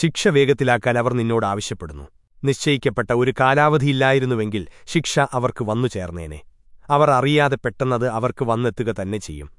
ശിക്ഷ വേഗത്തിലാക്കാൻ അവർ നിന്നോട് ആവശ്യപ്പെടുന്നു. നിശ്ചയിക്കപ്പെട്ട ഒരു കാലാവധിയില്ലായിരുന്നുവെങ്കിൽ ശിക്ഷ അവർക്ക് വന്നു ചേർന്നേനെ അവർ അറിയാതെ പെട്ടെന്നത് അവർക്ക് വന്നെത്തുക തന്നെ ചെയ്യും.